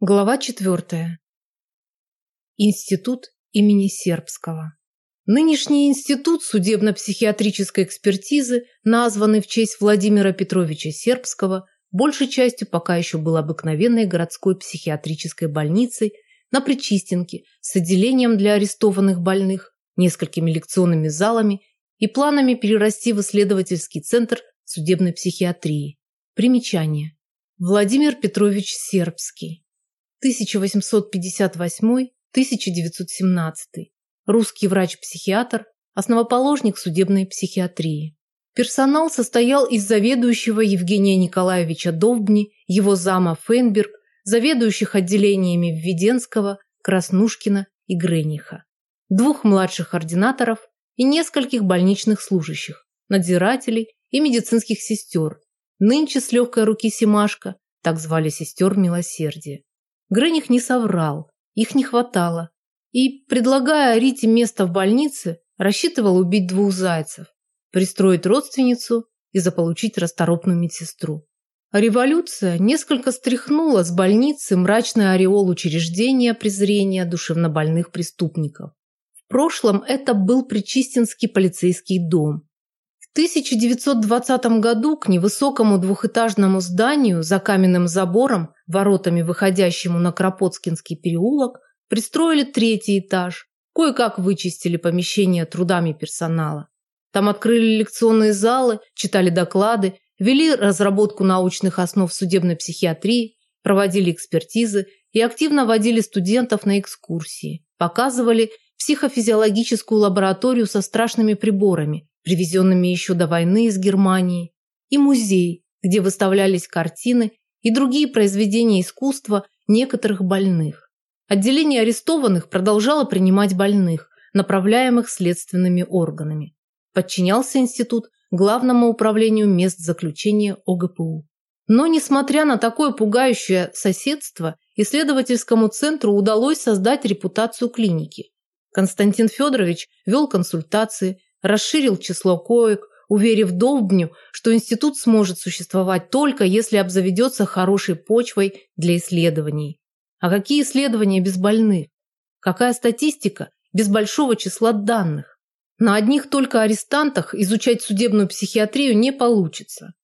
Глава четвертая. Институт имени Сербского. Нынешний институт судебно-психиатрической экспертизы, названный в честь Владимира Петровича Сербского, большей частью пока еще был обыкновенной городской психиатрической больницей на Причистенке с отделением для арестованных больных, несколькими лекционными залами и планами перерасти в исследовательский центр судебной психиатрии. Примечание. Владимир Петрович Сербский 1858-1917. Русский врач-психиатр, основоположник судебной психиатрии. Персонал состоял из заведующего Евгения Николаевича Довбни, его зама Фейнберг, заведующих отделениями Введенского, Краснушкина и Грениха, двух младших ординаторов и нескольких больничных служащих, надзирателей и медицинских сестер, нынче с легкой руки Семашка, так звали сестер милосердия. Грених не соврал, их не хватало. И, предлагая Рите место в больнице, рассчитывал убить двух зайцев, пристроить родственницу и заполучить расторопную медсестру. А революция несколько стряхнула с больницы мрачный ореол учреждения презрения душевнобольных преступников. В прошлом это был Причистинский полицейский дом, 1920 году к невысокому двухэтажному зданию за каменным забором, воротами выходящему на Кропоткинский переулок, пристроили третий этаж, кое-как вычистили помещения трудами персонала. Там открыли лекционные залы, читали доклады, вели разработку научных основ судебной психиатрии, проводили экспертизы и активно водили студентов на экскурсии, показывали психофизиологическую лабораторию со страшными приборами, привезенными еще до войны из Германии, и музей, где выставлялись картины и другие произведения искусства некоторых больных. Отделение арестованных продолжало принимать больных, направляемых следственными органами. Подчинялся институт Главному управлению мест заключения ОГПУ. Но, несмотря на такое пугающее соседство, исследовательскому центру удалось создать репутацию клиники. Константин Федорович вел консультации, расширил число коек, уверив Довбню, что институт сможет существовать только если обзаведется хорошей почвой для исследований. А какие исследования без больных? Какая статистика без большого числа данных? На одних только арестантах изучать судебную психиатрию не получится.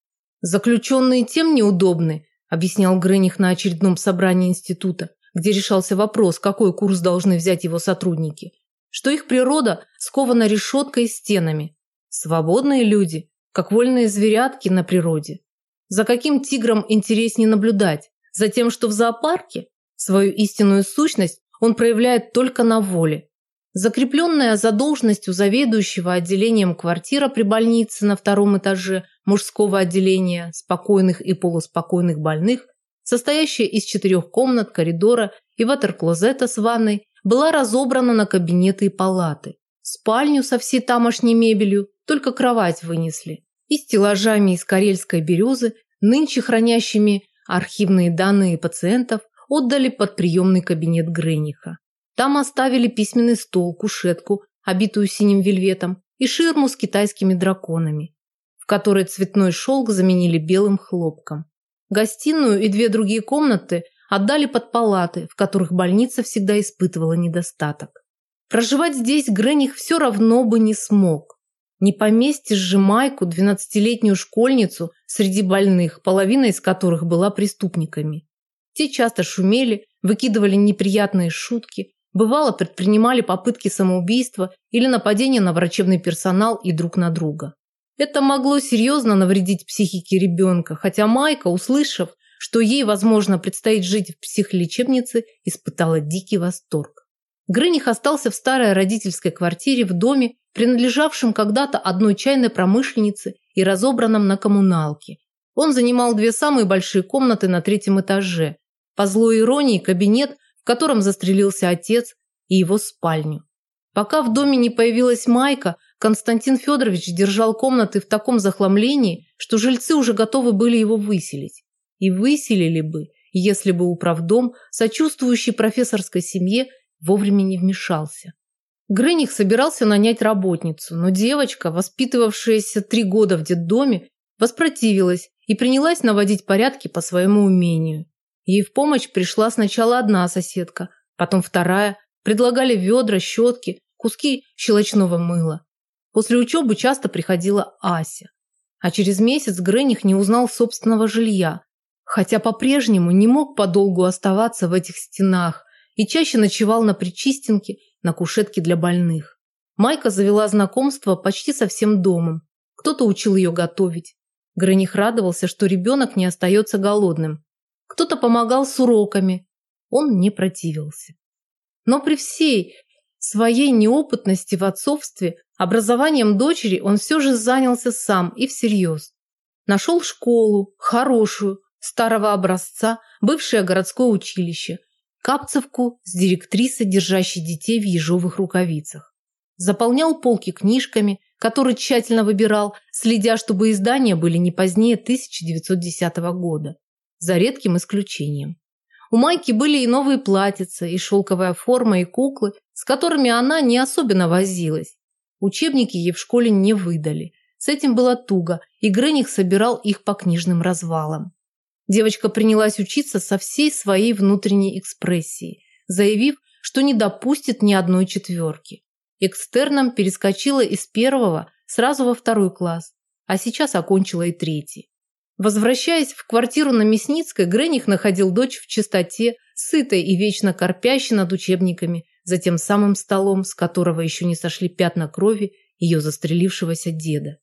Заключенные тем неудобны, объяснял Грених на очередном собрании института, где решался вопрос, какой курс должны взять его сотрудники – что их природа скована решеткой и стенами. Свободные люди, как вольные зверятки на природе. За каким тигром интереснее наблюдать? За тем, что в зоопарке? Свою истинную сущность он проявляет только на воле. Закрепленная за должностью заведующего отделением квартира при больнице на втором этаже мужского отделения спокойных и полуспокойных больных, состоящая из четырех комнат, коридора и ватер-клозета с ванной, была разобрана на кабинеты и палаты. Спальню со всей тамошней мебелью только кровать вынесли. И стеллажами из карельской березы, нынче хранящими архивные данные пациентов, отдали под приемный кабинет Грениха. Там оставили письменный стол, кушетку, обитую синим вельветом, и ширму с китайскими драконами, в которой цветной шелк заменили белым хлопком. Гостиную и две другие комнаты отдали под палаты, в которых больница всегда испытывала недостаток. Проживать здесь Грених все равно бы не смог. Не поместишь же Майку, двенадцатилетнюю школьницу, среди больных, половина из которых была преступниками. Те часто шумели, выкидывали неприятные шутки, бывало предпринимали попытки самоубийства или нападения на врачебный персонал и друг на друга. Это могло серьезно навредить психике ребенка, хотя Майка, услышав, что ей, возможно, предстоит жить в психлечебнице, испытала дикий восторг. Грыних остался в старой родительской квартире в доме, принадлежавшем когда-то одной чайной промышленнице и разобранном на коммуналке. Он занимал две самые большие комнаты на третьем этаже. По злой иронии кабинет, в котором застрелился отец, и его спальню. Пока в доме не появилась Майка, Константин Федорович держал комнаты в таком захламлении, что жильцы уже готовы были его выселить и выселили бы, если бы управдом, сочувствующий профессорской семье, вовремя не вмешался. Грених собирался нанять работницу, но девочка, воспитывавшаяся три года в детдоме, воспротивилась и принялась наводить порядки по своему умению. Ей в помощь пришла сначала одна соседка, потом вторая, предлагали ведра, щетки, куски щелочного мыла. После учебы часто приходила Ася. А через месяц Грених не узнал собственного жилья, хотя по-прежнему не мог подолгу оставаться в этих стенах и чаще ночевал на Причистенке, на кушетке для больных. Майка завела знакомство почти со всем домом. Кто-то учил ее готовить. Грених радовался, что ребенок не остается голодным. Кто-то помогал с уроками. Он не противился. Но при всей своей неопытности в отцовстве образованием дочери он все же занялся сам и всерьез. Нашел школу, хорошую, старого образца, бывшее городское училище, Капцевку с директрисой, держащей детей в ежовых рукавицах. Заполнял полки книжками, которые тщательно выбирал, следя, чтобы издания были не позднее 1910 года, за редким исключением. У Майки были и новые платьица, и шелковая форма, и куклы, с которыми она не особенно возилась. Учебники ей в школе не выдали. С этим было туго, и Грених собирал их по книжным развалам. Девочка принялась учиться со всей своей внутренней экспрессией, заявив, что не допустит ни одной четверки. Экстерном перескочила из первого сразу во второй класс, а сейчас окончила и третий. Возвращаясь в квартиру на Мясницкой, Грених находил дочь в чистоте, сытой и вечно корпящей над учебниками, за тем самым столом, с которого еще не сошли пятна крови ее застрелившегося деда.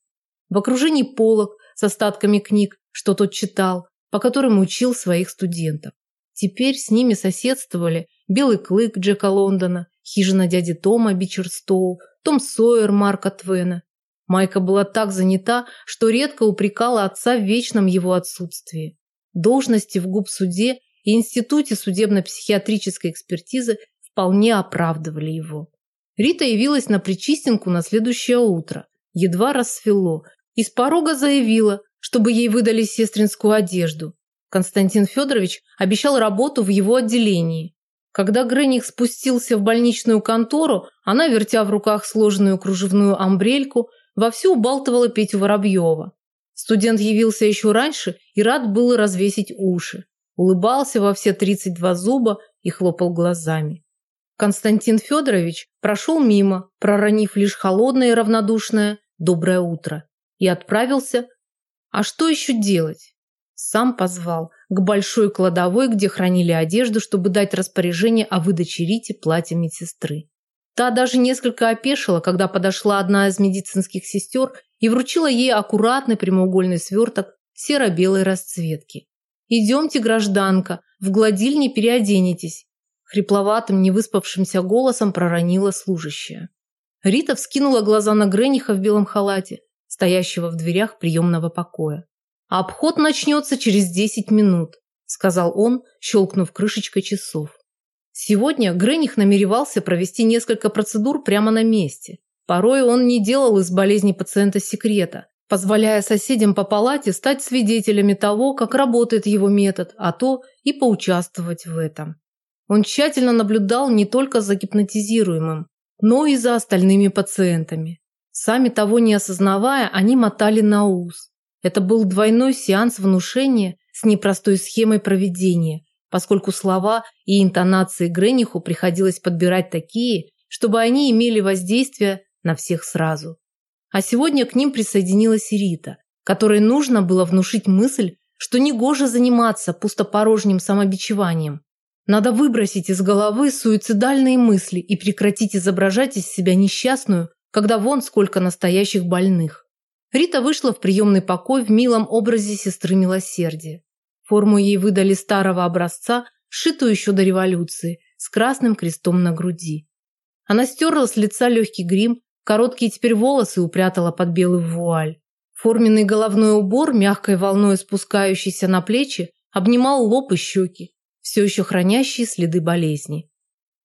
В окружении полок с остатками книг, что тот читал, по которым учил своих студентов. Теперь с ними соседствовали «Белый клык» Джека Лондона, «Хижина дяди Тома» Бичерстоу, «Том Сойер» Марка Твена. Майка была так занята, что редко упрекала отца в вечном его отсутствии. Должности в губсуде и Институте судебно-психиатрической экспертизы вполне оправдывали его. Рита явилась на Причистенку на следующее утро. Едва рассвело. Из порога заявила, чтобы ей выдали сестринскую одежду. Константин Федорович обещал работу в его отделении. Когда Грених спустился в больничную контору, она, вертя в руках сложенную кружевную амбрельку, вовсю убалтывала Петю Воробьева. Студент явился еще раньше и рад был развесить уши. Улыбался во все 32 зуба и хлопал глазами. Константин Федорович прошел мимо, проронив лишь холодное и равнодушное «доброе утро» и отправился а что еще делать? Сам позвал к большой кладовой, где хранили одежду, чтобы дать распоряжение о выдаче Рите платья медсестры. Та даже несколько опешила, когда подошла одна из медицинских сестер и вручила ей аккуратный прямоугольный сверток серо-белой расцветки. «Идемте, гражданка, в гладильне переоденетесь», хрипловатым, невыспавшимся голосом проронила служащая. Рита вскинула глаза на Грениха в белом халате стоящего в дверях приемного покоя. «А обход начнется через 10 минут», – сказал он, щелкнув крышечкой часов. Сегодня Грених намеревался провести несколько процедур прямо на месте. Порой он не делал из болезни пациента секрета, позволяя соседям по палате стать свидетелями того, как работает его метод, а то и поучаствовать в этом. Он тщательно наблюдал не только за гипнотизируемым, но и за остальными пациентами. Сами того не осознавая, они мотали на ус. Это был двойной сеанс внушения с непростой схемой проведения, поскольку слова и интонации Грениху приходилось подбирать такие, чтобы они имели воздействие на всех сразу. А сегодня к ним присоединилась Рита, которой нужно было внушить мысль, что негоже заниматься пустопорожним самобичеванием. Надо выбросить из головы суицидальные мысли и прекратить изображать из себя несчастную, когда вон сколько настоящих больных. Рита вышла в приемный покой в милом образе сестры милосердия. Форму ей выдали старого образца, сшитую еще до революции, с красным крестом на груди. Она стерла с лица легкий грим, короткие теперь волосы упрятала под белый вуаль. Форменный головной убор, мягкой волной спускающийся на плечи, обнимал лоб и щеки, все еще хранящие следы болезни.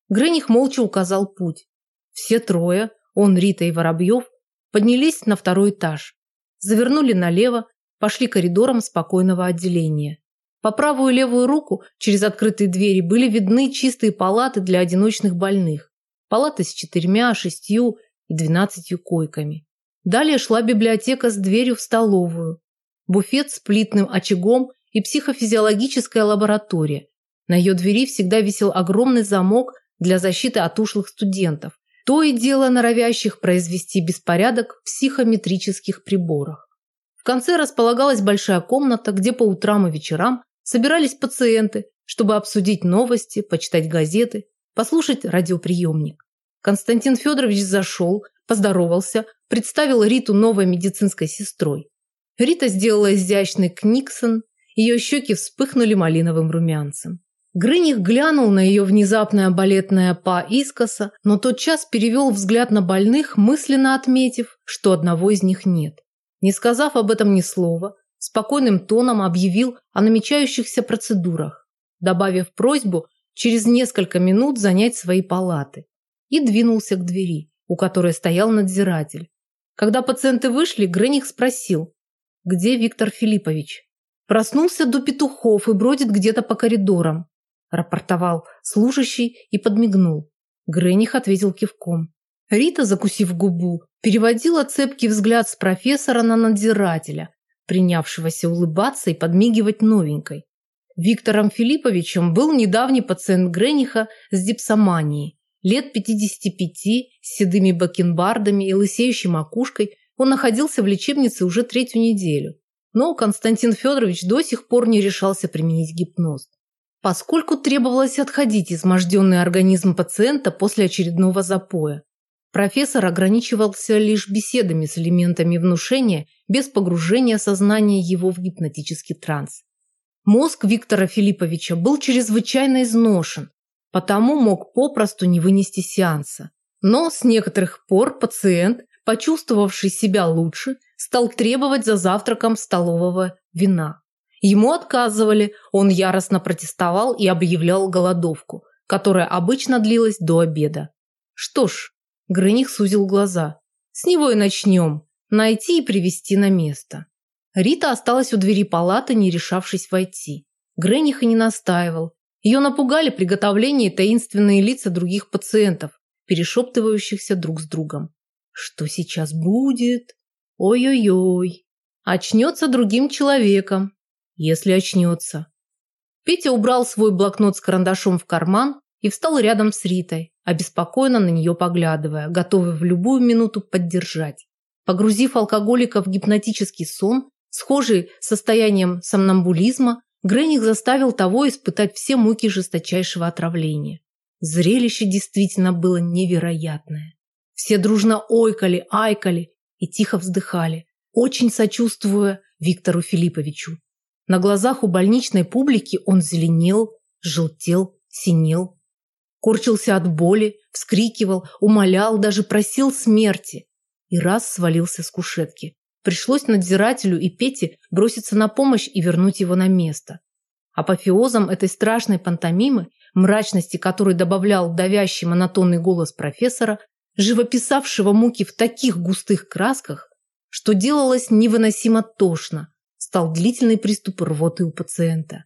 Грених молча указал путь. Все трое, он, Рита и Воробьев поднялись на второй этаж, завернули налево, пошли коридором спокойного отделения. По правую и левую руку через открытые двери были видны чистые палаты для одиночных больных. Палаты с четырьмя, шестью и двенадцатью койками. Далее шла библиотека с дверью в столовую. Буфет с плитным очагом и психофизиологическая лаборатория. На ее двери всегда висел огромный замок для защиты от ушлых студентов, то и дело норовящих произвести беспорядок в психометрических приборах. В конце располагалась большая комната, где по утрам и вечерам собирались пациенты, чтобы обсудить новости, почитать газеты, послушать радиоприемник. Константин Федорович зашел, поздоровался, представил Риту новой медицинской сестрой. Рита сделала изящный книксон, ее щеки вспыхнули малиновым румянцем. Грыних глянул на ее внезапное балетное па искоса, но тотчас перевел взгляд на больных, мысленно отметив, что одного из них нет. Не сказав об этом ни слова, спокойным тоном объявил о намечающихся процедурах, добавив просьбу через несколько минут занять свои палаты, и двинулся к двери, у которой стоял надзиратель. Когда пациенты вышли, Грених спросил, где Виктор Филиппович. Проснулся до петухов и бродит где-то по коридорам, рапортовал служащий и подмигнул. Грених ответил кивком. Рита, закусив губу, переводила цепкий взгляд с профессора на надзирателя, принявшегося улыбаться и подмигивать новенькой. Виктором Филипповичем был недавний пациент Грениха с дипсоманией. Лет 55, с седыми бакенбардами и лысеющей макушкой, он находился в лечебнице уже третью неделю. Но Константин Федорович до сих пор не решался применить гипноз. Поскольку требовалось отходить изможденный организм пациента после очередного запоя. Профессор ограничивался лишь беседами с элементами внушения без погружения сознания его в гипнотический транс. Мозг Виктора Филипповича был чрезвычайно изношен, потому мог попросту не вынести сеанса. Но с некоторых пор пациент, почувствовавший себя лучше, стал требовать за завтраком столового вина. Ему отказывали, он яростно протестовал и объявлял голодовку, которая обычно длилась до обеда. Что ж, Грыних сузил глаза. С него и начнем. Найти и привести на место. Рита осталась у двери палаты, не решавшись войти. Грыних и не настаивал. Ее напугали приготовление и таинственные лица других пациентов, перешептывающихся друг с другом. Что сейчас будет? Ой-ой-ой. Очнется другим человеком. Если очнется. Петя убрал свой блокнот с карандашом в карман и встал рядом с Ритой, обеспокоенно на нее поглядывая, готовый в любую минуту поддержать. Погрузив алкоголика в гипнотический сон, схожий с состоянием сомнамбулизма, Грених заставил того испытать все муки жесточайшего отравления. Зрелище действительно было невероятное. Все дружно ойкали, айкали и тихо вздыхали, очень сочувствуя Виктору Филипповичу. На глазах у больничной публики он зеленел, желтел, синел. Корчился от боли, вскрикивал, умолял, даже просил смерти. И раз свалился с кушетки. Пришлось надзирателю и Пете броситься на помощь и вернуть его на место. Апофеозом этой страшной пантомимы, мрачности которой добавлял давящий монотонный голос профессора, живописавшего муки в таких густых красках, что делалось невыносимо тошно, стал длительный приступ рвоты у пациента.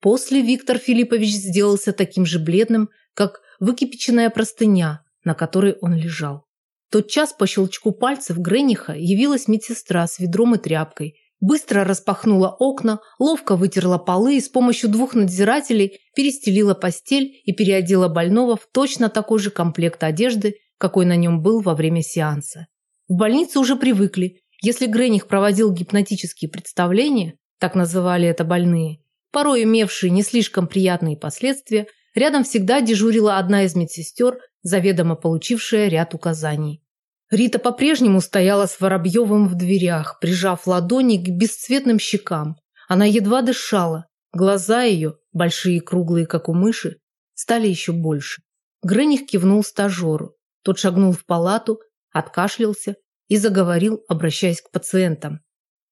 После Виктор Филиппович сделался таким же бледным, как выкипяченная простыня, на которой он лежал. тот час по щелчку пальцев Грениха явилась медсестра с ведром и тряпкой, быстро распахнула окна, ловко вытерла полы и с помощью двух надзирателей перестелила постель и переодела больного в точно такой же комплект одежды, какой на нем был во время сеанса. В больнице уже привыкли, если Грених проводил гипнотические представления, так называли это больные, порой имевшие не слишком приятные последствия, рядом всегда дежурила одна из медсестер, заведомо получившая ряд указаний. Рита по-прежнему стояла с Воробьевым в дверях, прижав ладони к бесцветным щекам. Она едва дышала. Глаза ее, большие и круглые, как у мыши, стали еще больше. Грених кивнул стажеру. Тот шагнул в палату, откашлялся и заговорил, обращаясь к пациентам.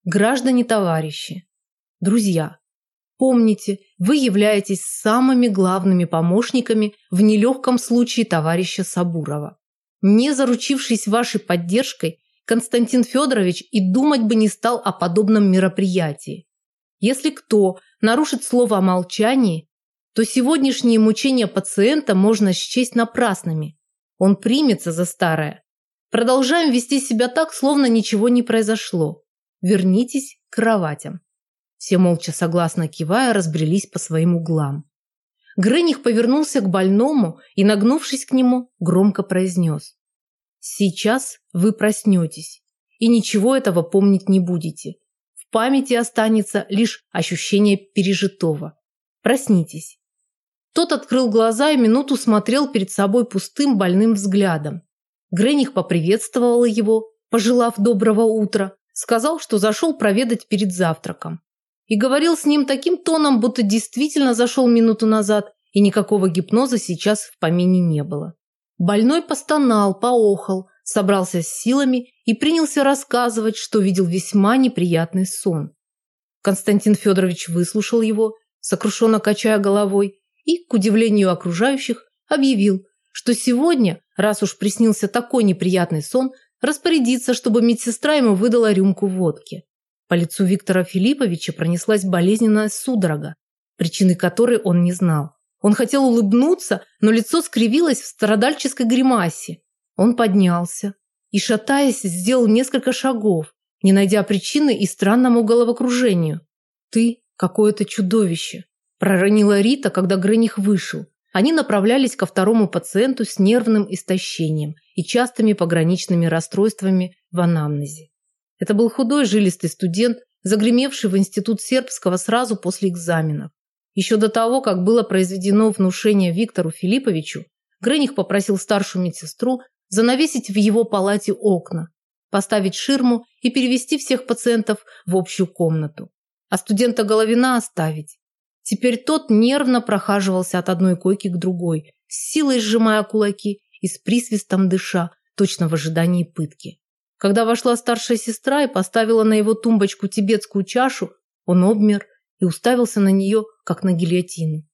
Граждане-товарищи, друзья, помните, вы являетесь самыми главными помощниками в нелегком случае товарища Сабурова. Не заручившись вашей поддержкой, Константин Федорович и думать бы не стал о подобном мероприятии. Если кто нарушит слово о молчании, то сегодняшние мучения пациента можно счесть напрасными. Он примется за старое. Продолжаем вести себя так, словно ничего не произошло. Вернитесь к кроватям. Все молча согласно кивая разбрелись по своим углам. Грених повернулся к больному и, нагнувшись к нему, громко произнес. «Сейчас вы проснетесь, и ничего этого помнить не будете. В памяти останется лишь ощущение пережитого. Проснитесь». Тот открыл глаза и минуту смотрел перед собой пустым больным взглядом. Грених поприветствовал его, пожелав доброго утра, сказал, что зашел проведать перед завтраком. И говорил с ним таким тоном, будто действительно зашел минуту назад, и никакого гипноза сейчас в помине не было. Больной постонал, поохал, собрался с силами и принялся рассказывать, что видел весьма неприятный сон. Константин Федорович выслушал его, сокрушенно качая головой, и, к удивлению окружающих, объявил, что сегодня, раз уж приснился такой неприятный сон, распорядиться, чтобы медсестра ему выдала рюмку водки. По лицу Виктора Филипповича пронеслась болезненная судорога, причины которой он не знал. Он хотел улыбнуться, но лицо скривилось в страдальческой гримасе. Он поднялся и, шатаясь, сделал несколько шагов, не найдя причины и странному головокружению. «Ты какое-то чудовище», – проронила Рита, когда Грених вышел. Они направлялись ко второму пациенту с нервным истощением и частыми пограничными расстройствами в анамнезе. Это был худой жилистый студент, загремевший в институт сербского сразу после экзаменов. Еще до того, как было произведено внушение Виктору Филипповичу, Грених попросил старшую медсестру занавесить в его палате окна, поставить ширму и перевести всех пациентов в общую комнату, а студента Головина оставить. Теперь тот нервно прохаживался от одной койки к другой, с силой сжимая кулаки и с присвистом дыша, точно в ожидании пытки. Когда вошла старшая сестра и поставила на его тумбочку тибетскую чашу, он обмер и уставился на нее, как на гильотину.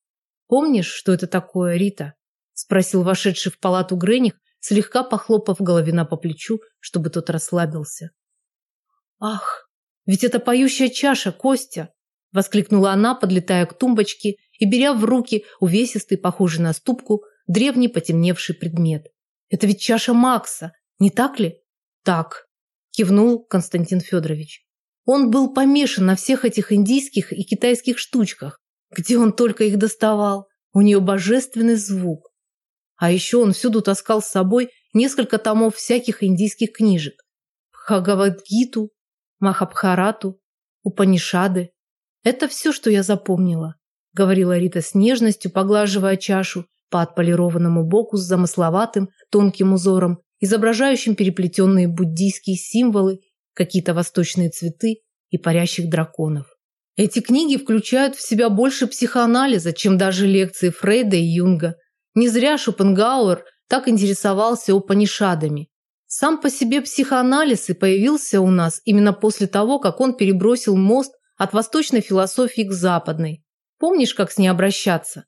«Помнишь, что это такое, Рита?» – спросил вошедший в палату Грених, слегка похлопав Головина по плечу, чтобы тот расслабился. «Ах, ведь это поющая чаша, Костя!» Воскликнула она, подлетая к тумбочке и беря в руки увесистый, похожий на ступку, древний потемневший предмет. «Это ведь чаша Макса, не так ли?» «Так», кивнул Константин Федорович. Он был помешан на всех этих индийских и китайских штучках. Где он только их доставал? У нее божественный звук. А еще он всюду таскал с собой несколько томов всяких индийских книжек. Бхагавадгиту, Махабхарату, Упанишады. Это все, что я запомнила, говорила Рита с нежностью, поглаживая чашу по отполированному боку с замысловатым тонким узором, изображающим переплетенные буддийские символы, какие-то восточные цветы и парящих драконов. Эти книги включают в себя больше психоанализа, чем даже лекции Фрейда и Юнга. Не зря Шопенгауэр так интересовался Упанишадами. Сам по себе психоанализ и появился у нас именно после того, как он перебросил мост от восточной философии к западной. Помнишь, как с ней обращаться?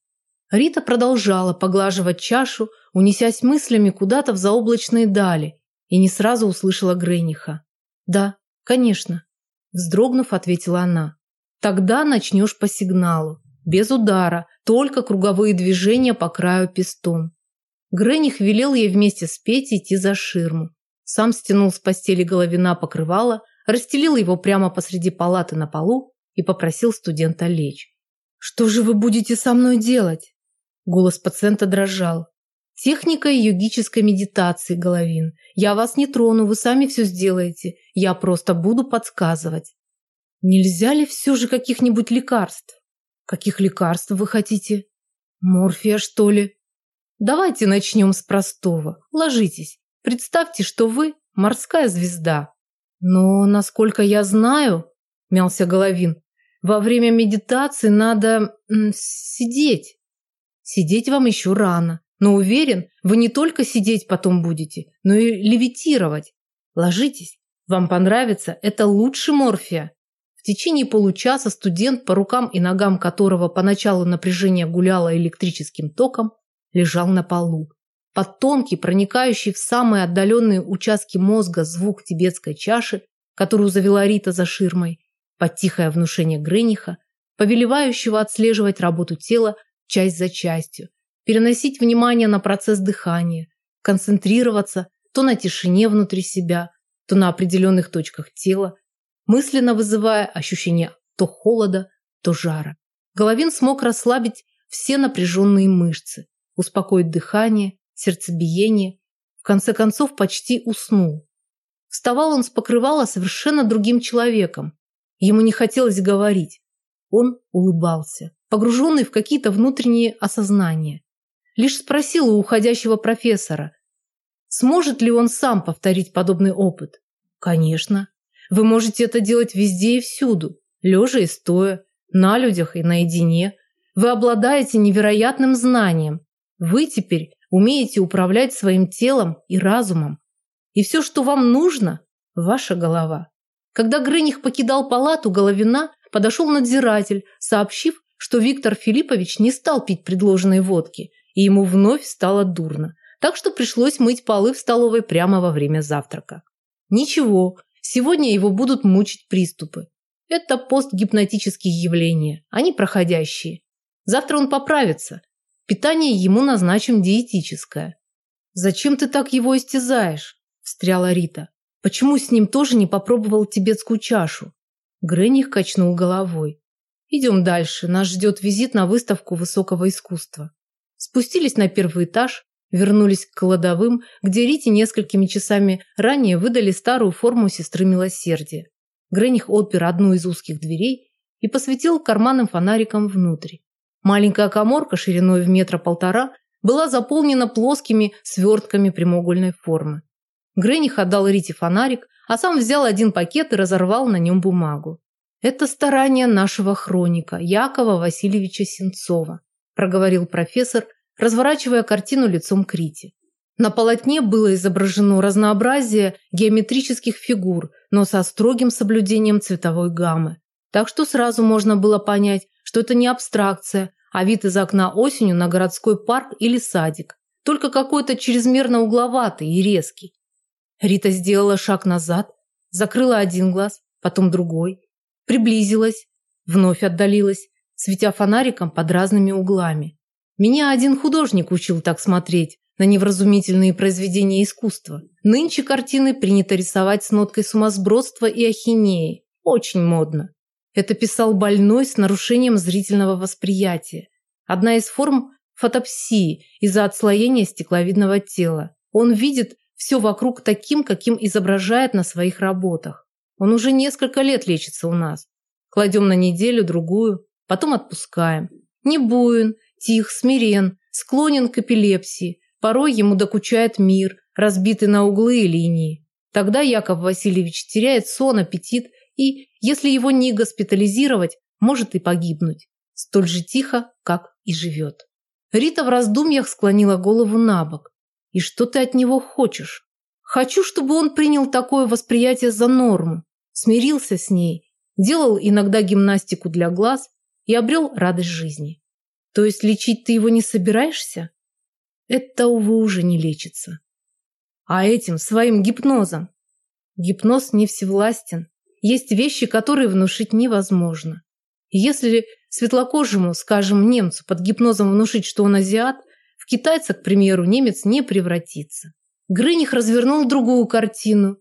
Рита продолжала поглаживать чашу, унесясь мыслями куда-то в заоблачные дали, и не сразу услышала Грейниха. «Да, конечно», – вздрогнув, ответила она. «Тогда начнешь по сигналу, без удара, только круговые движения по краю пестом». Грених велел ей вместе с Петей идти за ширму. Сам стянул с постели головина покрывала, расстелил его прямо посреди палаты на полу и попросил студента лечь. «Что же вы будете со мной делать?» Голос пациента дрожал. «Техника йогической медитации, Головин. Я вас не трону, вы сами все сделаете. Я просто буду подсказывать. Нельзя ли все же каких-нибудь лекарств? Каких лекарств вы хотите? Морфия, что ли? Давайте начнем с простого. Ложитесь. Представьте, что вы морская звезда. Но, насколько я знаю, мялся Головин, во время медитации надо м, сидеть. Сидеть вам еще рано, но уверен, вы не только сидеть потом будете, но и левитировать. Ложитесь. Вам понравится, это лучше морфия. В течение получаса студент, по рукам и ногам которого поначалу напряжение гуляло электрическим током, лежал на полу. Под тонкий, проникающий в самые отдаленные участки мозга звук тибетской чаши, которую завела Рита за ширмой, под тихое внушение Грениха, повелевающего отслеживать работу тела часть за частью, переносить внимание на процесс дыхания, концентрироваться то на тишине внутри себя, то на определенных точках тела, мысленно вызывая ощущение то холода, то жара. Головин смог расслабить все напряженные мышцы, успокоить дыхание, сердцебиение, в конце концов почти уснул. Вставал он с покрывала совершенно другим человеком. Ему не хотелось говорить. Он улыбался, погруженный в какие-то внутренние осознания. Лишь спросил у уходящего профессора, сможет ли он сам повторить подобный опыт. Конечно. Вы можете это делать везде и всюду, лежа и стоя, на людях и наедине. Вы обладаете невероятным знанием. Вы теперь умеете управлять своим телом и разумом. И все, что вам нужно – ваша голова. Когда Грыних покидал палату Головина, подошел надзиратель, сообщив, что Виктор Филиппович не стал пить предложенной водки, и ему вновь стало дурно. Так что пришлось мыть полы в столовой прямо во время завтрака. Ничего, сегодня его будут мучить приступы. Это постгипнотические явления, они проходящие. Завтра он поправится. Питание ему назначим диетическое. «Зачем ты так его истязаешь?» – встряла Рита. «Почему с ним тоже не попробовал тибетскую чашу?» Грених качнул головой. «Идем дальше, нас ждет визит на выставку высокого искусства». Спустились на первый этаж, вернулись к кладовым, где Рите несколькими часами ранее выдали старую форму сестры милосердия. Грених отпер одну из узких дверей и посветил карманным фонариком внутрь. Маленькая коморка шириной в метра полтора была заполнена плоскими свертками прямоугольной формы. Грених отдал Рите фонарик, а сам взял один пакет и разорвал на нем бумагу. «Это старание нашего хроника, Якова Васильевича Сенцова», проговорил профессор, разворачивая картину лицом к Рите. На полотне было изображено разнообразие геометрических фигур, но со строгим соблюдением цветовой гаммы. Так что сразу можно было понять, что это не абстракция, а вид из окна осенью на городской парк или садик, только какой-то чрезмерно угловатый и резкий. Рита сделала шаг назад, закрыла один глаз, потом другой, приблизилась, вновь отдалилась, светя фонариком под разными углами. Меня один художник учил так смотреть, на невразумительные произведения искусства. Нынче картины принято рисовать с ноткой сумасбродства и ахинеи. Очень модно. Это писал больной с нарушением зрительного восприятия. Одна из форм фотопсии из-за отслоения стекловидного тела. Он видит все вокруг таким, каким изображает на своих работах. Он уже несколько лет лечится у нас. Кладем на неделю, другую, потом отпускаем. Не буин, тих, смирен, склонен к эпилепсии, Порой ему докучает мир, разбитый на углы и линии. Тогда Яков Васильевич теряет сон, аппетит и, если его не госпитализировать, может и погибнуть. Столь же тихо, как и живет. Рита в раздумьях склонила голову на бок. «И что ты от него хочешь?» «Хочу, чтобы он принял такое восприятие за норму, смирился с ней, делал иногда гимнастику для глаз и обрел радость жизни. То есть лечить ты его не собираешься?» Это, увы, уже не лечится. А этим, своим гипнозом. Гипноз не всевластен. Есть вещи, которые внушить невозможно. Если светлокожему, скажем, немцу под гипнозом внушить, что он азиат, в китайца, к примеру, немец не превратится. Грыних развернул другую картину.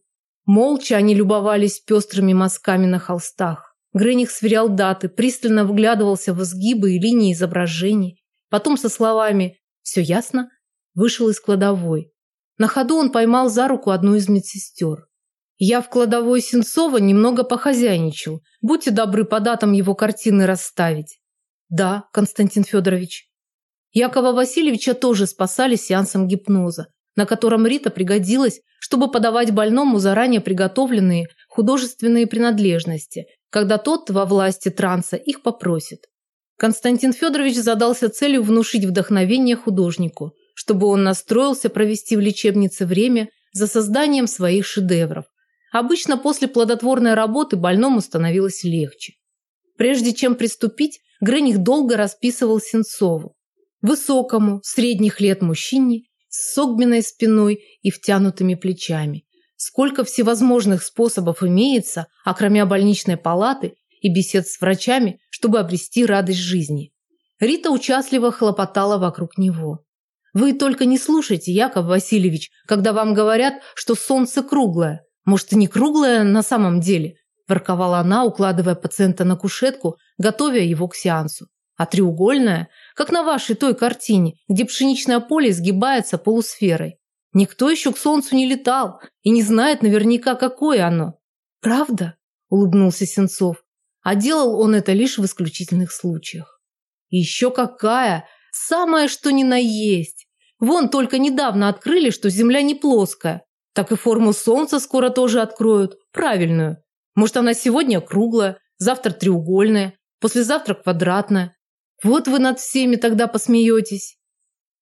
Молча они любовались пестрыми мазками на холстах. Грыних сверял даты, пристально вглядывался в изгибы и линии изображений. Потом со словами «Все ясно?» вышел из кладовой. На ходу он поймал за руку одну из медсестер. Я в кладовой Сенцова немного похозяйничал. Будьте добры по датам его картины расставить. Да, Константин Федорович. Якова Васильевича тоже спасали сеансом гипноза, на котором Рита пригодилась, чтобы подавать больному заранее приготовленные художественные принадлежности, когда тот во власти транса их попросит. Константин Федорович задался целью внушить вдохновение художнику – чтобы он настроился провести в лечебнице время за созданием своих шедевров. Обычно после плодотворной работы больному становилось легче. Прежде чем приступить, Грених долго расписывал Сенцову. Высокому, средних лет мужчине, с согбенной спиной и втянутыми плечами. Сколько всевозможных способов имеется, окромя больничной палаты и бесед с врачами, чтобы обрести радость жизни. Рита участливо хлопотала вокруг него. Вы только не слушайте, Яков Васильевич, когда вам говорят, что солнце круглое. Может, и не круглое на самом деле. ворковала она, укладывая пациента на кушетку, готовя его к сеансу. А треугольная, как на вашей той картине, где пшеничное поле сгибается полусферой. Никто еще к солнцу не летал и не знает наверняка, какое оно. Правда? Улыбнулся Сенцов. А делал он это лишь в исключительных случаях. еще какая! Самое что ни на есть. Вон только недавно открыли, что Земля не плоская. Так и форму Солнца скоро тоже откроют. Правильную. Может, она сегодня круглая, завтра треугольная, послезавтра квадратная. Вот вы над всеми тогда посмеетесь.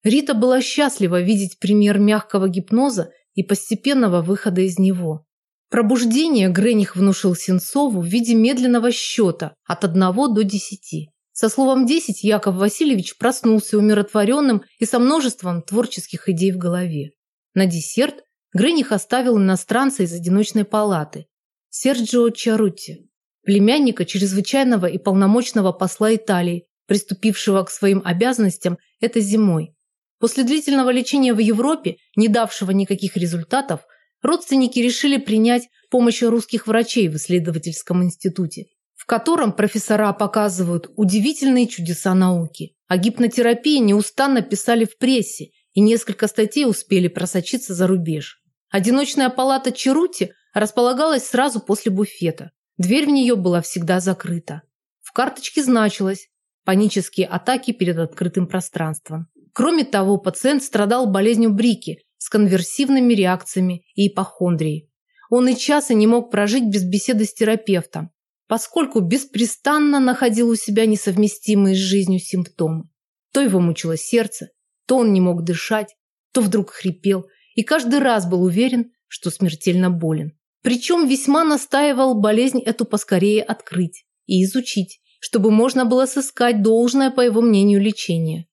Рита была счастлива видеть пример мягкого гипноза и постепенного выхода из него. Пробуждение Грених внушил Сенцову в виде медленного счета от 1 до 10. Со словом 10 Яков Васильевич проснулся умиротворенным и со множеством творческих идей в голове. На десерт Грених оставил иностранца из одиночной палаты. Серджио Чарутти, племянника чрезвычайного и полномочного посла Италии, приступившего к своим обязанностям этой зимой. После длительного лечения в Европе, не давшего никаких результатов, родственники решили принять помощь русских врачей в исследовательском институте в котором профессора показывают удивительные чудеса науки. О гипнотерапии неустанно писали в прессе, и несколько статей успели просочиться за рубеж. Одиночная палата Черути располагалась сразу после буфета. Дверь в нее была всегда закрыта. В карточке значилось «Панические атаки перед открытым пространством». Кроме того, пациент страдал болезнью Брики с конверсивными реакциями и ипохондрией. Он и часа не мог прожить без беседы с терапевтом, поскольку беспрестанно находил у себя несовместимые с жизнью симптомы. То его мучило сердце, то он не мог дышать, то вдруг хрипел и каждый раз был уверен, что смертельно болен. Причем весьма настаивал болезнь эту поскорее открыть и изучить, чтобы можно было сыскать должное, по его мнению, лечение.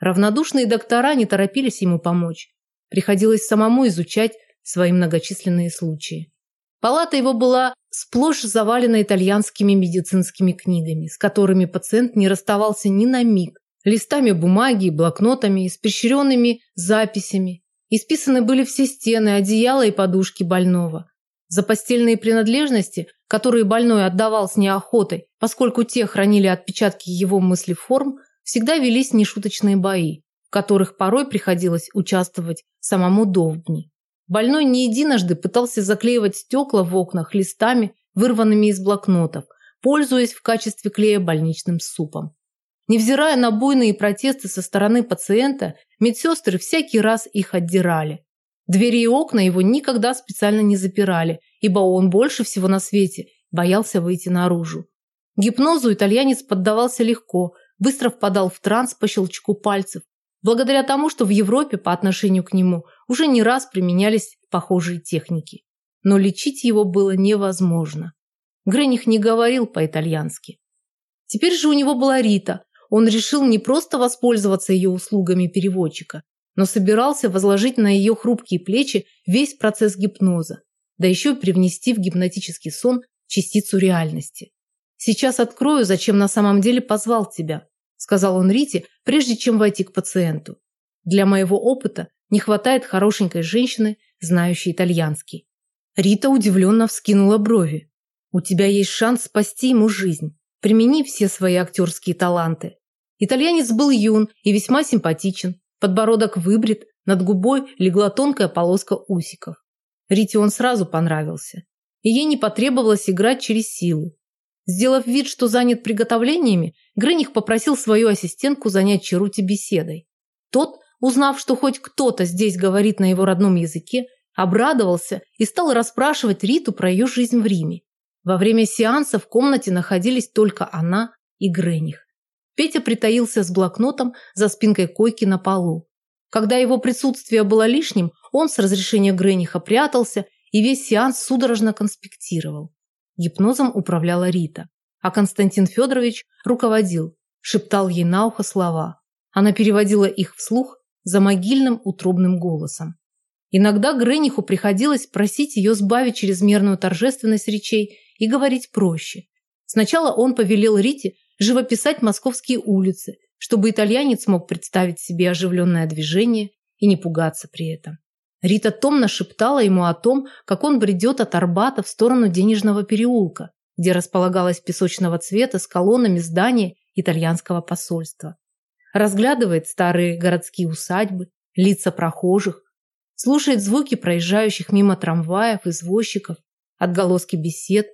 Равнодушные доктора не торопились ему помочь. Приходилось самому изучать свои многочисленные случаи. Палата его была сплошь завалена итальянскими медицинскими книгами, с которыми пациент не расставался ни на миг, листами бумаги и блокнотами, испещренными записями. Исписаны были все стены, одеяла и подушки больного. За постельные принадлежности, которые больной отдавал с неохотой, поскольку те хранили отпечатки его мыслеформ, всегда велись нешуточные бои, в которых порой приходилось участвовать самому Довбни. Больной не единожды пытался заклеивать стекла в окнах листами, вырванными из блокнотов, пользуясь в качестве клея больничным супом. Невзирая на буйные протесты со стороны пациента, медсестры всякий раз их отдирали. Двери и окна его никогда специально не запирали, ибо он больше всего на свете боялся выйти наружу. Гипнозу итальянец поддавался легко, быстро впадал в транс по щелчку пальцев, благодаря тому, что в Европе по отношению к нему уже не раз применялись похожие техники. Но лечить его было невозможно. Грених не говорил по-итальянски. Теперь же у него была Рита. Он решил не просто воспользоваться ее услугами переводчика, но собирался возложить на ее хрупкие плечи весь процесс гипноза, да еще и привнести в гипнотический сон частицу реальности. Сейчас открою, зачем на самом деле позвал тебя сказал он Рите, прежде чем войти к пациенту. Для моего опыта не хватает хорошенькой женщины, знающей итальянский. Рита удивленно вскинула брови. У тебя есть шанс спасти ему жизнь. Примени все свои актерские таланты. Итальянец был юн и весьма симпатичен. Подбородок выбрит, над губой легла тонкая полоска усиков. Рите он сразу понравился. И ей не потребовалось играть через силу. Сделав вид, что занят приготовлениями, Грених попросил свою ассистентку занять Черути беседой. Тот, узнав, что хоть кто-то здесь говорит на его родном языке, обрадовался и стал расспрашивать Риту про ее жизнь в Риме. Во время сеанса в комнате находились только она и Грених. Петя притаился с блокнотом за спинкой койки на полу. Когда его присутствие было лишним, он с разрешения Грениха прятался и весь сеанс судорожно конспектировал. Гипнозом управляла Рита, а Константин Федорович руководил, шептал ей на ухо слова. Она переводила их вслух за могильным утробным голосом. Иногда Грениху приходилось просить ее сбавить чрезмерную торжественность речей и говорить проще. Сначала он повелел Рите живописать московские улицы, чтобы итальянец мог представить себе оживленное движение и не пугаться при этом. Рита томно шептала ему о том, как он бредет от Арбата в сторону Денежного переулка, где располагалось песочного цвета с колоннами здание итальянского посольства. Разглядывает старые городские усадьбы, лица прохожих, слушает звуки проезжающих мимо трамваев, извозчиков, отголоски бесед,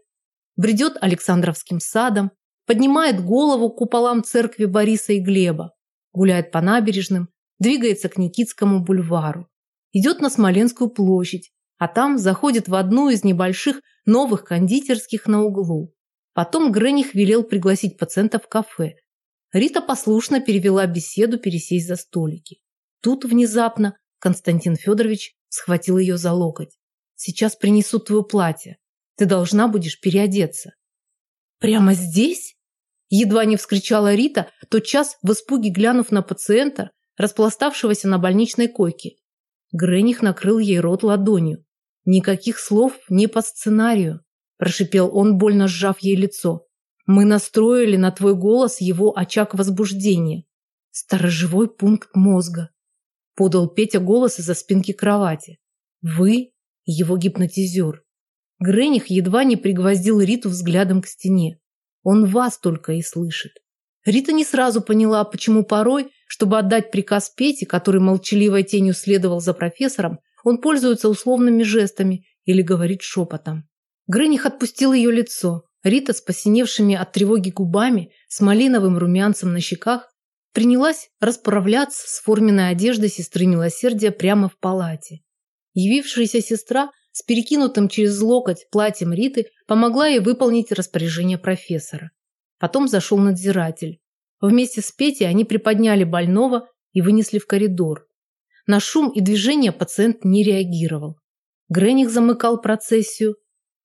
бредет Александровским садом, поднимает голову к куполам церкви Бориса и Глеба, гуляет по набережным, двигается к Никитскому бульвару, идет на Смоленскую площадь, а там заходит в одну из небольших новых кондитерских на углу. Потом Грених велел пригласить пациента в кафе. Рита послушно перевела беседу пересесть за столики. Тут внезапно Константин Федорович схватил ее за локоть. «Сейчас принесут твое платье. Ты должна будешь переодеться». «Прямо здесь?» Едва не вскричала Рита, тотчас в испуге глянув на пациента, распластавшегося на больничной койке. Грених накрыл ей рот ладонью. Никаких слов не по сценарию, прошипел он, больно сжав ей лицо. Мы настроили на твой голос его очаг возбуждения. Сторожевой пункт мозга. Подал Петя голос из-за спинки кровати. Вы его гипнотизер. Грених едва не пригвоздил Риту взглядом к стене. Он вас только и слышит. Рита не сразу поняла, почему порой, чтобы отдать приказ Пете, который молчаливой тенью следовал за профессором, он пользуется условными жестами или говорит шепотом. Грыних отпустил ее лицо. Рита с посиневшими от тревоги губами, с малиновым румянцем на щеках, принялась расправляться с форменной одеждой сестры милосердия прямо в палате. Явившаяся сестра с перекинутым через локоть платьем Риты помогла ей выполнить распоряжение профессора. Потом зашел надзиратель. Вместе с Петей они приподняли больного и вынесли в коридор. На шум и движение пациент не реагировал. Грених замыкал процессию.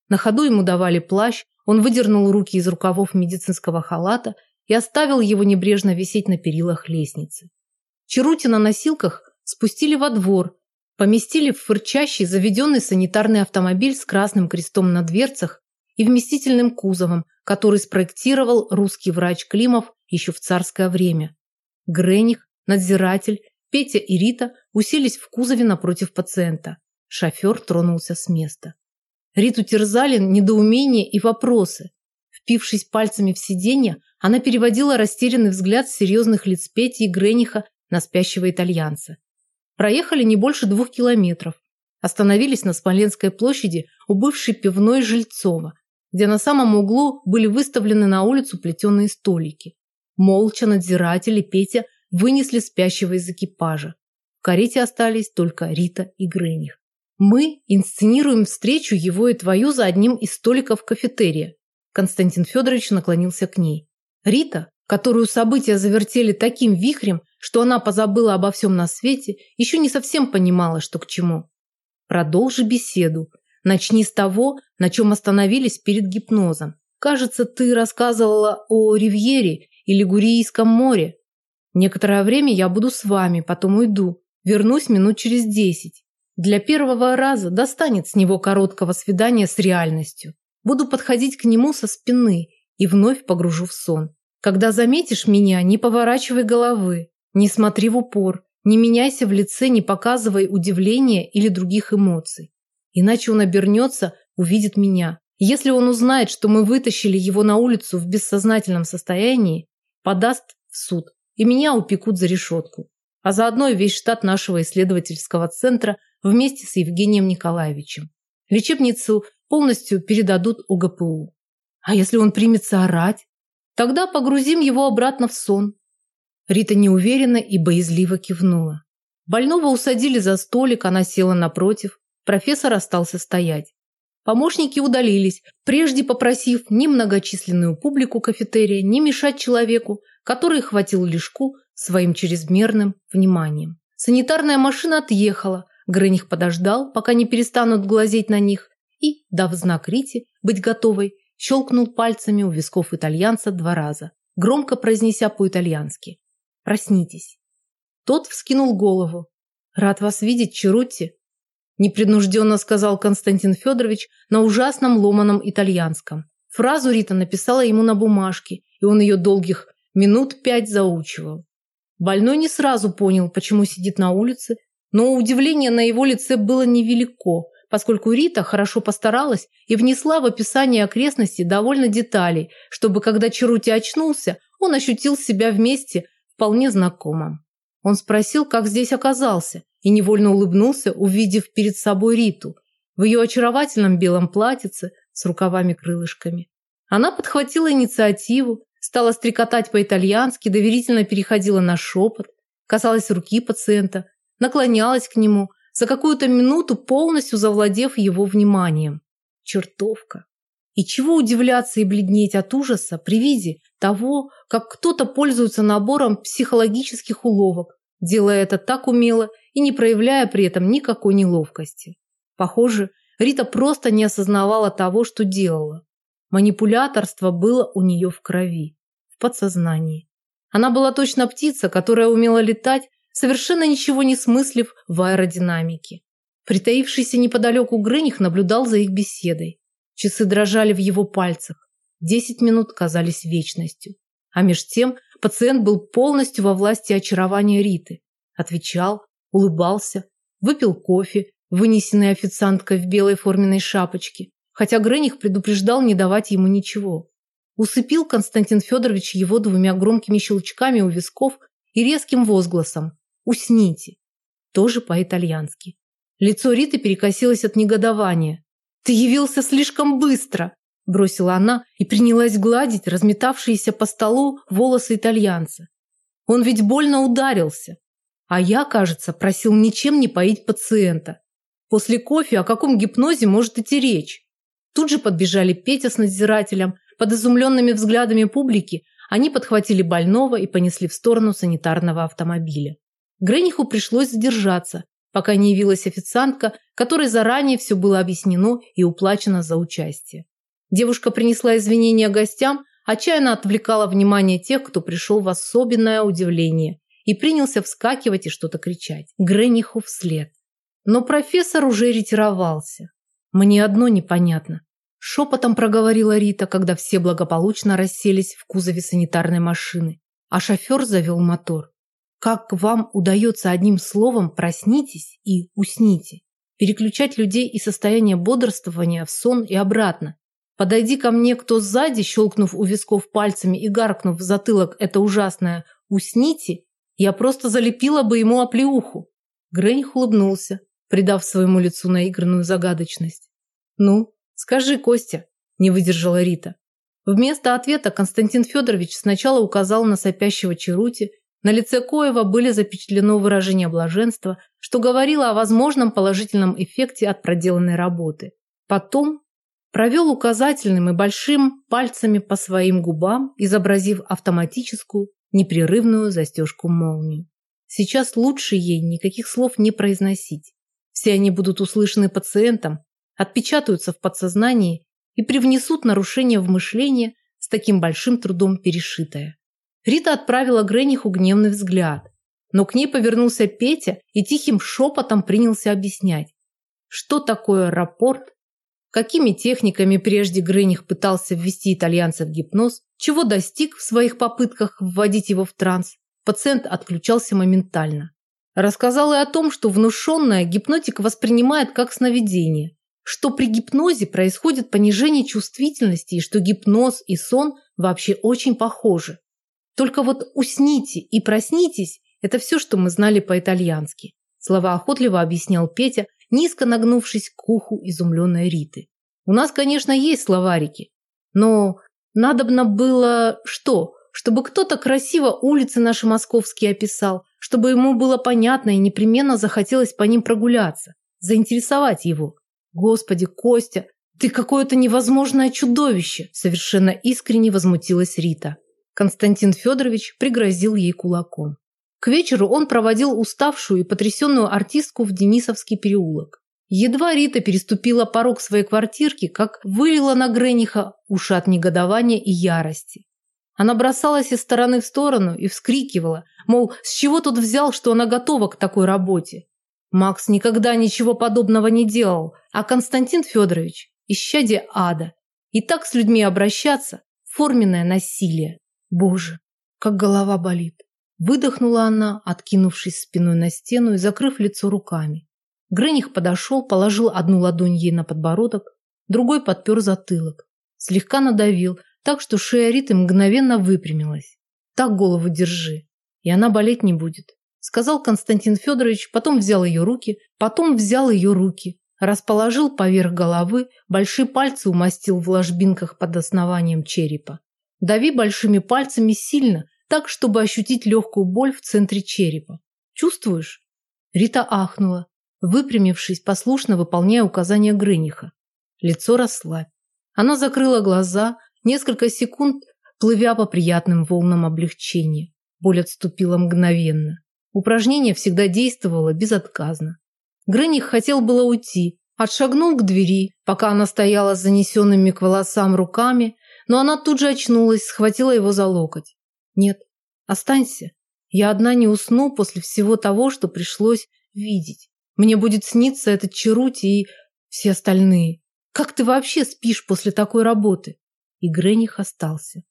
На ходу ему давали плащ, он выдернул руки из рукавов медицинского халата и оставил его небрежно висеть на перилах лестницы. Чарути на носилках спустили во двор, поместили в фырчащий заведенный санитарный автомобиль с красным крестом на дверцах и вместительным кузовом, который спроектировал русский врач Климов еще в царское время. Грених, надзиратель, Петя и Рита уселись в кузове напротив пациента. Шофер тронулся с места. Риту терзали недоумения и вопросы. Впившись пальцами в сиденье, она переводила растерянный взгляд с серьезных лиц Пети и Грениха на спящего итальянца. Проехали не больше двух километров. Остановились на Смоленской площади у бывшей пивной Жильцова, где на самом углу были выставлены на улицу плетеные столики. Молча надзиратели Петя вынесли спящего из экипажа. В карете остались только Рита и Грених. Мы инсценируем встречу его и твою за одним из столиков кафетерия. Константин Федорович наклонился к ней. Рита, которую события завертели таким вихрем, что она позабыла обо всем на свете, еще не совсем понимала, что к чему. Продолжи беседу. Начни с того, на чем остановились перед гипнозом. Кажется, ты рассказывала о Ривьере и Лигурийском море. Некоторое время я буду с вами, потом уйду. Вернусь минут через десять. Для первого раза достанет с него короткого свидания с реальностью. Буду подходить к нему со спины и вновь погружу в сон. Когда заметишь меня, не поворачивай головы, не смотри в упор, не меняйся в лице, не показывай удивления или других эмоций. Иначе он обернется, увидит меня. Если он узнает, что мы вытащили его на улицу в бессознательном состоянии, подаст в суд и меня упекут за решетку. А заодно и весь штат нашего исследовательского центра вместе с Евгением Николаевичем. Лечебницу полностью передадут УГПУ. А если он примется орать? Тогда погрузим его обратно в сон. Рита неуверенно и боязливо кивнула. Больного усадили за столик, она села напротив. Профессор остался стоять. Помощники удалились, прежде попросив ни многочисленную публику кафетерия не мешать человеку, который хватил лишку своим чрезмерным вниманием. Санитарная машина отъехала, Грених подождал, пока не перестанут глазеть на них, и, дав знак Рите быть готовой, щелкнул пальцами у висков итальянца два раза, громко произнеся по-итальянски «Проснитесь». Тот вскинул голову. «Рад вас видеть, Чарутти», непринужденно сказал Константин Федорович на ужасном ломаном итальянском. Фразу Рита написала ему на бумажке, и он ее долгих минут пять заучивал. Больной не сразу понял, почему сидит на улице, но удивление на его лице было невелико, поскольку Рита хорошо постаралась и внесла в описание окрестностей довольно деталей, чтобы когда Чарути очнулся, он ощутил себя вместе вполне знакомым. Он спросил, как здесь оказался, и невольно улыбнулся, увидев перед собой Риту в ее очаровательном белом платьице с рукавами-крылышками. Она подхватила инициативу, стала стрекотать по-итальянски, доверительно переходила на шепот, касалась руки пациента, наклонялась к нему, за какую-то минуту полностью завладев его вниманием. Чертовка! И чего удивляться и бледнеть от ужаса при виде того, как кто-то пользуется набором психологических уловок, делая это так умело и не проявляя при этом никакой неловкости. Похоже, Рита просто не осознавала того, что делала. Манипуляторство было у нее в крови, в подсознании. Она была точно птица, которая умела летать, совершенно ничего не смыслив в аэродинамике. Притаившийся неподалеку Грыних наблюдал за их беседой. Часы дрожали в его пальцах. Десять минут казались вечностью. А меж тем пациент был полностью во власти очарования Риты. Отвечал, улыбался, выпил кофе, вынесенный официанткой в белой форменной шапочке, хотя Грених предупреждал не давать ему ничего. Усыпил Константин Федорович его двумя громкими щелчками у висков и резким возгласом «Усните!» Тоже по-итальянски. Лицо Риты перекосилось от негодования. «Ты явился слишком быстро!» Бросила она и принялась гладить разметавшиеся по столу волосы итальянца. Он ведь больно ударился. А я, кажется, просил ничем не поить пациента. После кофе о каком гипнозе может идти речь? Тут же подбежали Петя с надзирателем. Под изумленными взглядами публики они подхватили больного и понесли в сторону санитарного автомобиля. Грениху пришлось задержаться, пока не явилась официантка, которой заранее все было объяснено и уплачено за участие. Девушка принесла извинения гостям, отчаянно отвлекала внимание тех, кто пришел в особенное удивление, и принялся вскакивать и что-то кричать. Грениху вслед. Но профессор уже ретировался. Мне одно непонятно. Шепотом проговорила Рита, когда все благополучно расселись в кузове санитарной машины, а шофер завел мотор. Как вам удается одним словом «проснитесь» и «усните»? Переключать людей из состояния бодрствования в сон и обратно, Подойди ко мне кто сзади, щелкнув у висков пальцами и гаркнув в затылок это ужасное «усните», я просто залепила бы ему оплеуху. Грейнх улыбнулся, придав своему лицу наигранную загадочность. «Ну, скажи, Костя», – не выдержала Рита. Вместо ответа Константин Федорович сначала указал на сопящего Черути, на лице Коева были запечатлено выражение блаженства, что говорило о возможном положительном эффекте от проделанной работы. Потом провел указательным и большим пальцами по своим губам, изобразив автоматическую, непрерывную застежку-молнию. Сейчас лучше ей никаких слов не произносить. Все они будут услышаны пациентом, отпечатаются в подсознании и привнесут нарушение в мышление с таким большим трудом перешитое. Рита отправила Грениху гневный взгляд, но к ней повернулся Петя и тихим шепотом принялся объяснять, что такое рапорт какими техниками прежде Грыних пытался ввести итальянца в гипноз, чего достиг в своих попытках вводить его в транс, пациент отключался моментально. Рассказал и о том, что внушенное гипнотик воспринимает как сновидение, что при гипнозе происходит понижение чувствительности и что гипноз и сон вообще очень похожи. Только вот усните и проснитесь – это все, что мы знали по-итальянски. Слова охотливо объяснял Петя, низко нагнувшись к уху изумленной Риты. «У нас, конечно, есть словарики, но надобно было что? Чтобы кто-то красиво улицы наши московские описал, чтобы ему было понятно и непременно захотелось по ним прогуляться, заинтересовать его. Господи, Костя, ты какое-то невозможное чудовище!» Совершенно искренне возмутилась Рита. Константин Федорович пригрозил ей кулаком. К вечеру он проводил уставшую и потрясенную артистку в Денисовский переулок. Едва Рита переступила порог своей квартирки, как вылила на Грениха ушат негодования и ярости. Она бросалась из стороны в сторону и вскрикивала, мол, с чего тут взял, что она готова к такой работе. Макс никогда ничего подобного не делал, а Константин Федорович – исчадие ада. И так с людьми обращаться – форменное насилие. Боже, как голова болит. Выдохнула она, откинувшись спиной на стену и закрыв лицо руками. Грених подошел, положил одну ладонь ей на подбородок, другой подпер затылок. Слегка надавил, так что шея Риты мгновенно выпрямилась. Так голову держи, и она болеть не будет, сказал Константин Федорович, потом взял ее руки, потом взял ее руки, расположил поверх головы, большие пальцы умастил в ложбинках под основанием черепа. Дави большими пальцами сильно, так, чтобы ощутить легкую боль в центре черепа. Чувствуешь? Рита ахнула, выпрямившись, послушно выполняя указания Грыниха. Лицо расслабь. Она закрыла глаза, несколько секунд плывя по приятным волнам облегчения. Боль отступила мгновенно. Упражнение всегда действовало безотказно. Грыних хотел было уйти, отшагнул к двери, пока она стояла с занесенными к волосам руками, но она тут же очнулась, схватила его за локоть. «Нет, останься. Я одна не усну после всего того, что пришлось видеть. Мне будет сниться этот Черути и все остальные. Как ты вообще спишь после такой работы?» И Грених остался.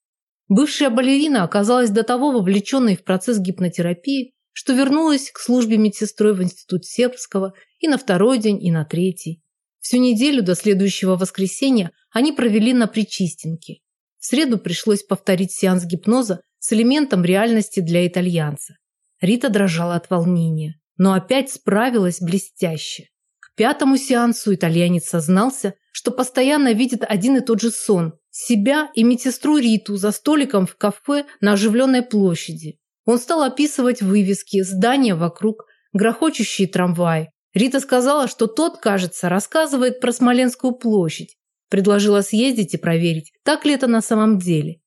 Бывшая балерина оказалась до того вовлеченной в процесс гипнотерапии, что вернулась к службе медсестрой в институт Сербского и на второй день, и на третий. Всю неделю до следующего воскресенья они провели на Причистенке. Среду пришлось повторить сеанс гипноза с элементом реальности для итальянца. Рита дрожала от волнения, но опять справилась блестяще. К пятому сеансу итальянец сознался, что постоянно видит один и тот же сон – себя и медсестру Риту за столиком в кафе на оживленной площади. Он стал описывать вывески, здания вокруг, грохочущие трамваи. Рита сказала, что тот, кажется, рассказывает про Смоленскую площадь. Предложила съездить и проверить, так ли это на самом деле.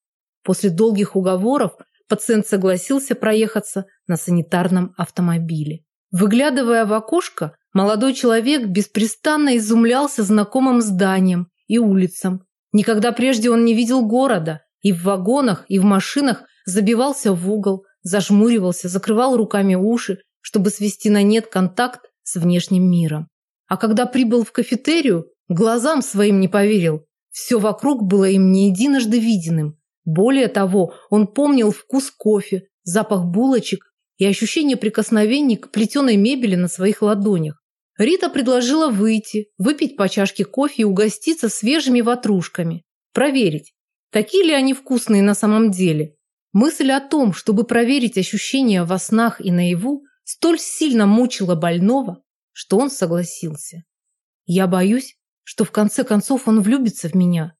После долгих уговоров пациент согласился проехаться на санитарном автомобиле. Выглядывая в окошко, молодой человек беспрестанно изумлялся знакомым зданиям и улицам. Никогда прежде он не видел города, и в вагонах, и в машинах забивался в угол, зажмуривался, закрывал руками уши, чтобы свести на нет контакт с внешним миром. А когда прибыл в кафетерию, глазам своим не поверил. Все вокруг было им не единожды виденным. Более того, он помнил вкус кофе, запах булочек и ощущение прикосновений к плетеной мебели на своих ладонях. Рита предложила выйти, выпить по чашке кофе и угоститься свежими ватрушками. Проверить, такие ли они вкусные на самом деле. Мысль о том, чтобы проверить ощущения во снах и наяву, столь сильно мучила больного, что он согласился. Я боюсь, что в конце концов он влюбится в меня,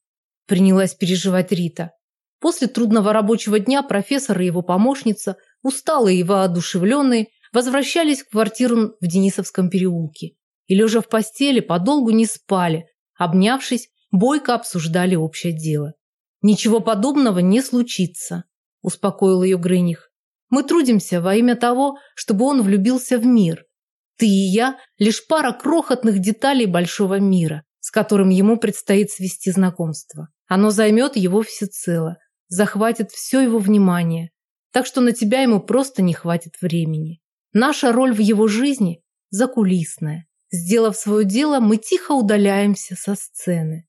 принялась переживать Рита. После трудного рабочего дня профессор и его помощница, усталые и воодушевленные, возвращались в квартиру в Денисовском переулке и, лежа в постели, подолгу не спали, обнявшись, бойко обсуждали общее дело. Ничего подобного не случится успокоил ее Грыних. Мы трудимся во имя того, чтобы он влюбился в мир. Ты и я – лишь пара крохотных деталей большого мира, с которым ему предстоит свести знакомство. Оно займет его всецело, захватит все его внимание, так что на тебя ему просто не хватит времени. Наша роль в его жизни – закулисная. Сделав свое дело, мы тихо удаляемся со сцены.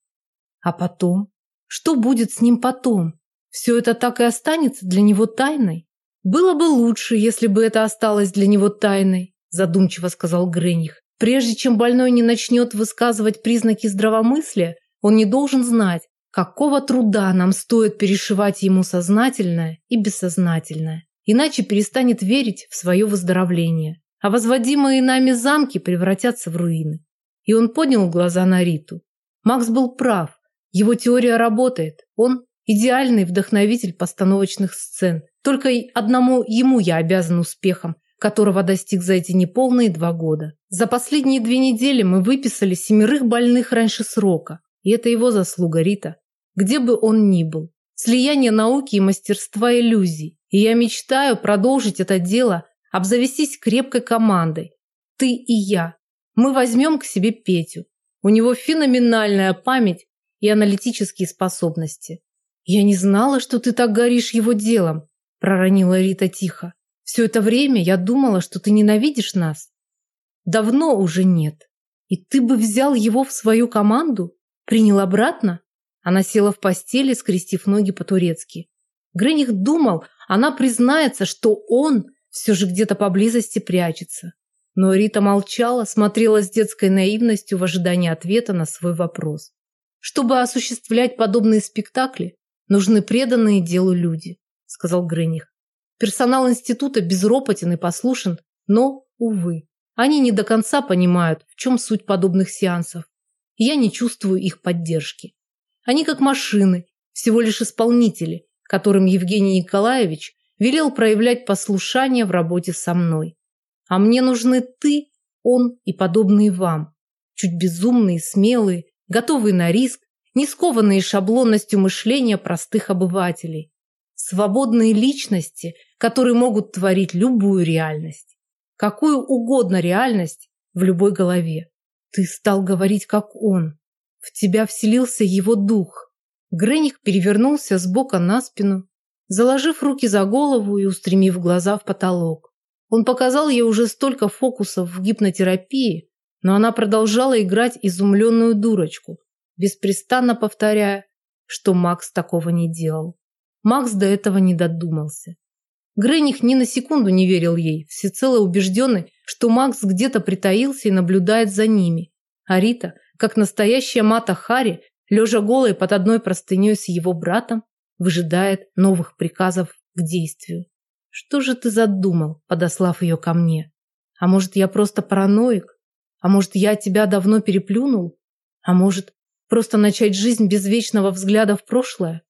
А потом? Что будет с ним потом? Все это так и останется для него тайной. Было бы лучше, если бы это осталось для него тайной, задумчиво сказал Грених. Прежде чем больной не начнет высказывать признаки здравомыслия, он не должен знать, какого труда нам стоит перешивать ему сознательное и бессознательное. Иначе перестанет верить в свое выздоровление, а возводимые нами замки превратятся в руины. И он поднял глаза на Риту. Макс был прав. Его теория работает. Он Идеальный вдохновитель постановочных сцен. Только одному ему я обязан успехом, которого достиг за эти неполные два года. За последние две недели мы выписали семерых больных раньше срока. И это его заслуга, Рита. Где бы он ни был. Слияние науки и мастерства иллюзий. И я мечтаю продолжить это дело, обзавестись крепкой командой. Ты и я. Мы возьмем к себе Петю. У него феноменальная память и аналитические способности. «Я не знала, что ты так горишь его делом», – проронила Рита тихо. «Все это время я думала, что ты ненавидишь нас». «Давно уже нет. И ты бы взял его в свою команду? Принял обратно?» Она села в постели, скрестив ноги по-турецки. Грених думал, она признается, что он все же где-то поблизости прячется. Но Рита молчала, смотрела с детской наивностью в ожидании ответа на свой вопрос. Чтобы осуществлять подобные спектакли, нужны преданные делу люди, сказал Грених. Персонал института безропотен и послушен, но, увы, они не до конца понимают, в чем суть подобных сеансов. И я не чувствую их поддержки. Они как машины, всего лишь исполнители, которым Евгений Николаевич велел проявлять послушание в работе со мной. А мне нужны ты, он и подобные вам. Чуть безумные, смелые, готовые на риск, не скованные шаблонностью мышления простых обывателей. Свободные личности, которые могут творить любую реальность. Какую угодно реальность в любой голове. Ты стал говорить, как он. В тебя вселился его дух. Грених перевернулся с бока на спину, заложив руки за голову и устремив глаза в потолок. Он показал ей уже столько фокусов в гипнотерапии, но она продолжала играть изумленную дурочку, беспрестанно повторяя, что Макс такого не делал. Макс до этого не додумался. Грених ни на секунду не верил ей, всецело убежденный, что Макс где-то притаился и наблюдает за ними. А Рита, как настоящая мата Хари, лежа голой под одной простыней с его братом, выжидает новых приказов к действию. Что же ты задумал, подослав ее ко мне? А может, я просто параноик? А может, я тебя давно переплюнул? А может, просто начать жизнь без вечного взгляда в прошлое?